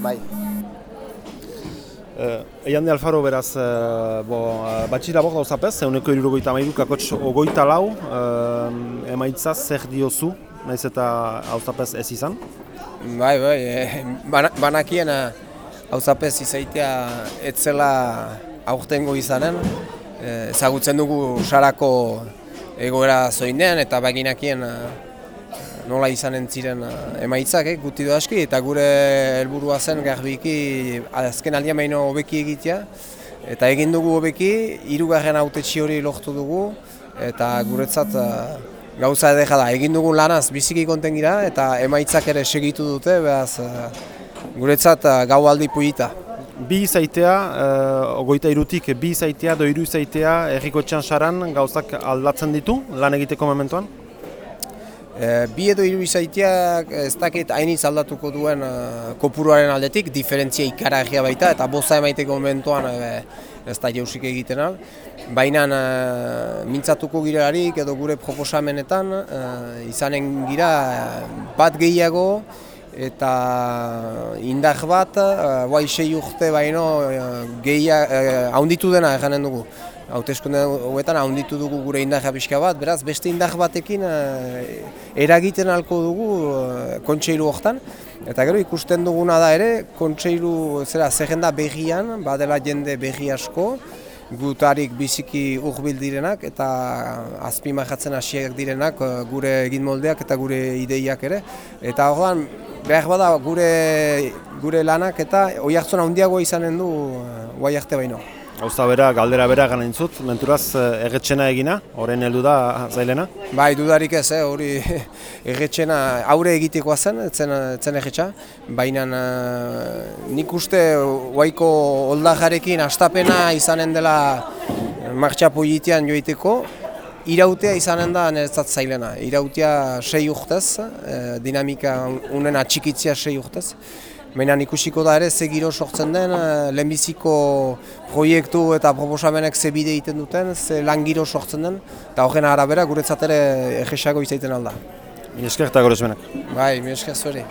Bai. Uh, Eian de Alfaro beraz, uh, bo, uh, batxira bok gauzapez, eguneko irurogoita mairu, kakotx ogoita lau, uh, emaitza zer diozu, naiz eta gauzapez ez izan? Bai, bai, e, bana, banakien hauzapez izaitea etzela aurtengo izanen, e, ezagutzen dugu sarako egoera zoinean eta baginakien nola izanen ziren e, emaitzak, eh, guti du aski, eta gure helburua zen garbiki azken aldian baino hobeki egitea, eta egin dugu hobeki, hirugarren autetxi hori lortu dugu, eta guretzat e, gauza edera da, egin dugun lanaz biziki konten gira eta emaitzak ere segitu dute, behaz guretzat gau aldi puita. Bi izaitea, uh, ogoita irutik bi izaitea, doiru izaitea, erriko saran gauzak aldatzen ditu lan egiteko momentuan? E, bi edo hiru izaiteak ez dakit hainiz aldatuko duen uh, kopuruaren aldetik, diferentzia ikaragia baita eta boza emaiteko momentuan e, ez da jausik egiten al. Baina uh, mintzatuko girelarik edo gure proposamenetan uh, izanen gira bat gehiago eta indar bat, uh, bai sei urte baino uh, gehiago, haunditu dena eganen dugu hauteskunde hauetan handitu dugu gure indarra pixka bat, beraz beste indar batekin uh, eragiten halko dugu uh, kontseilu hortan. Eta gero ikusten duguna da ere, kontseilu zera zerrenda behian, badela jende behi asko, gutarik biziki urbil direnak eta azpimarratzen hasiak direnak uh, gure egin moldeak eta gure ideiak ere. Eta horrean, behar bada gure, gure lanak eta oi hartzuna handiago izanen du guai arte baino. Gauza bera, galdera bera gana intzut, menturaz eh, erretxena egina, horren heldu da zailena? Bai, dudarik ez, eh, hori erretxena aurre egitekoa zen, etzen, etzen erretxa, baina uh, nik uste guaiko oldajarekin astapena izanen dela martxa politean joiteko, irautea izanen da niretzat zailena, irautea sei urtez, eh, dinamika unen atxikitzia sei urtez, Baina ikusiko da ere ze giro sortzen den, eh, lehenbiziko proiektu eta proposamenek ze bide egiten duten, ze lan giro sortzen den, eta horren arabera guretzat ere egesago izaiten alda. Mi esker eta gorezmenak. Bai, mi esker zuere.